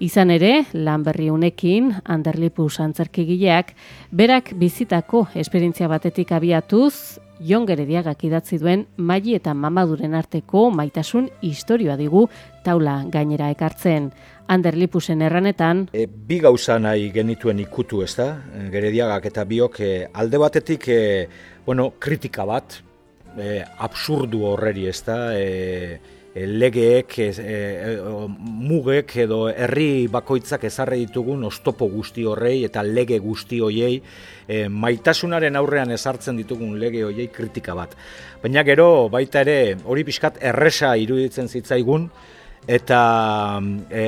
Izan ere, lan berri unekin, Anderlipus antzerkigileak, berak bizitako esperientzia batetik abiatuz, Jon Gerediagak idatzi duen maili eta mamaduren arteko maitasun historioa digu taula gainera ekartzen. Ander Lipusen erranetan... E, bi gauza nahi genituen ikutu ez da, Gerediagak eta biok e, alde batetik e, bueno, kritika bat, e, absurdu horreri ez da, e, legeek, e, e, mugek edo herri bakoitzak ezarri ditugun ostopo guzti horrei eta lege guzti hoiei e, maitasunaren aurrean ezartzen ditugun lege hoiei kritika bat. Baina gero baita ere hori pixkat erresa iruditzen zitzaigun eta e,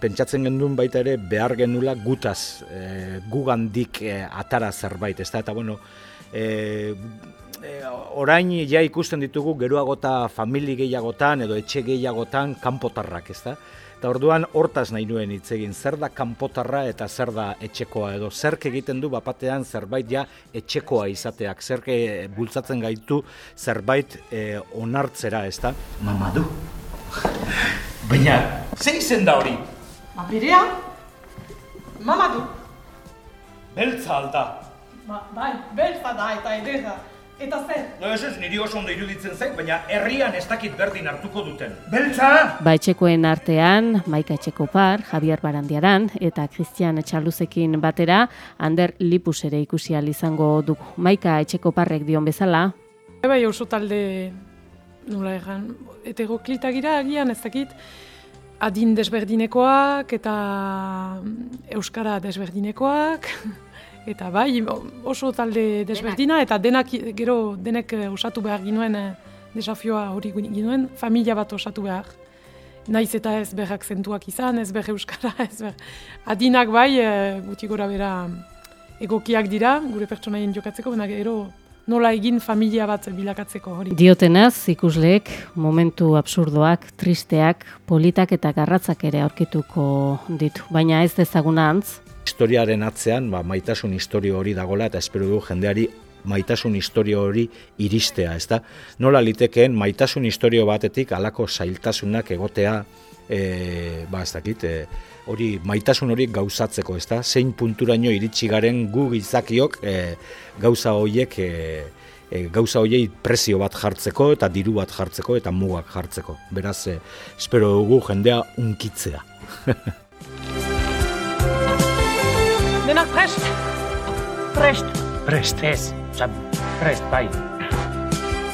pentsatzen gendun baita ere behar genula gutaz e, gugandik e, atara zerbait, ez da, eta bueno, e, orain ja ikusten ditugu geroagota famili gehiagotan edo etxe gehiagotan kanpotarrak, ezta? Eta orduan hortaz nahi nuen hitz egin, zer da kanpotarra eta zer da etxekoa edo zerk egiten du bapatean zerbait ja etxekoa izateak, zerk bultzatzen gaitu zerbait e, onartzera, ezta? Mama du. Baina, ze izen da hori? Mapirea? Mama du. Beltza alda. Ba, bai, beltza da eta edera. Eta zer? No, ez ez, niri oso ondo iruditzen zait, baina herrian ez dakit berdin hartuko duten. Beltza! Ba etxekoen artean, Maika Etxekopar, Javier Barandiaran eta Christian Etxaluzekin batera, Ander Lipus ere ikusi izango dugu. Maika Etxekoparrek dion bezala. Bai, oso talde, nola egan, eteroklita gira agian ez dakit, adin desberdinekoak eta euskara desberdinekoak, Eta bai, oso talde desberdina, eta denak, gero denek eh, osatu behar ginuen eh, desafioa hori ginuen, familia bat osatu behar. Naiz eta ez berrak zentuak izan, ez berre euskara, ez ber... Adinak bai, e, guti gora bera egokiak dira, gure pertsonaien jokatzeko, baina gero nola egin familia bat bilakatzeko hori. Diotenaz, ikusleek, momentu absurdoak, tristeak, politak eta garratzak ere aurkituko ditu. Baina ez dezaguna antz, historiaren atzean ba, maitasun historio hori dagola eta espero du jendeari maitasun historio hori iristea, ezta? Nola litekeen maitasun historio batetik alako zailtasunak egotea e, ba, ez dakit, e, hori maitasun hori gauzatzeko, ezta? Zein punturaino iritsi garen gu gizakiok e, gauza horiek e, e, gauza horiei prezio bat jartzeko eta diru bat jartzeko eta mugak jartzeko. Beraz, e, espero dugu jendea unkitzea. Denak prest? Prest. Prest. Ez, prest, bai.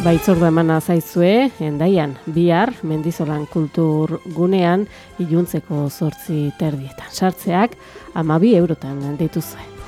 Baitzordu emana zaizue, endaian, bihar, mendizolan kultur gunean, iluntzeko zortzi terdietan. Sartzeak, amabi eurotan dituzue.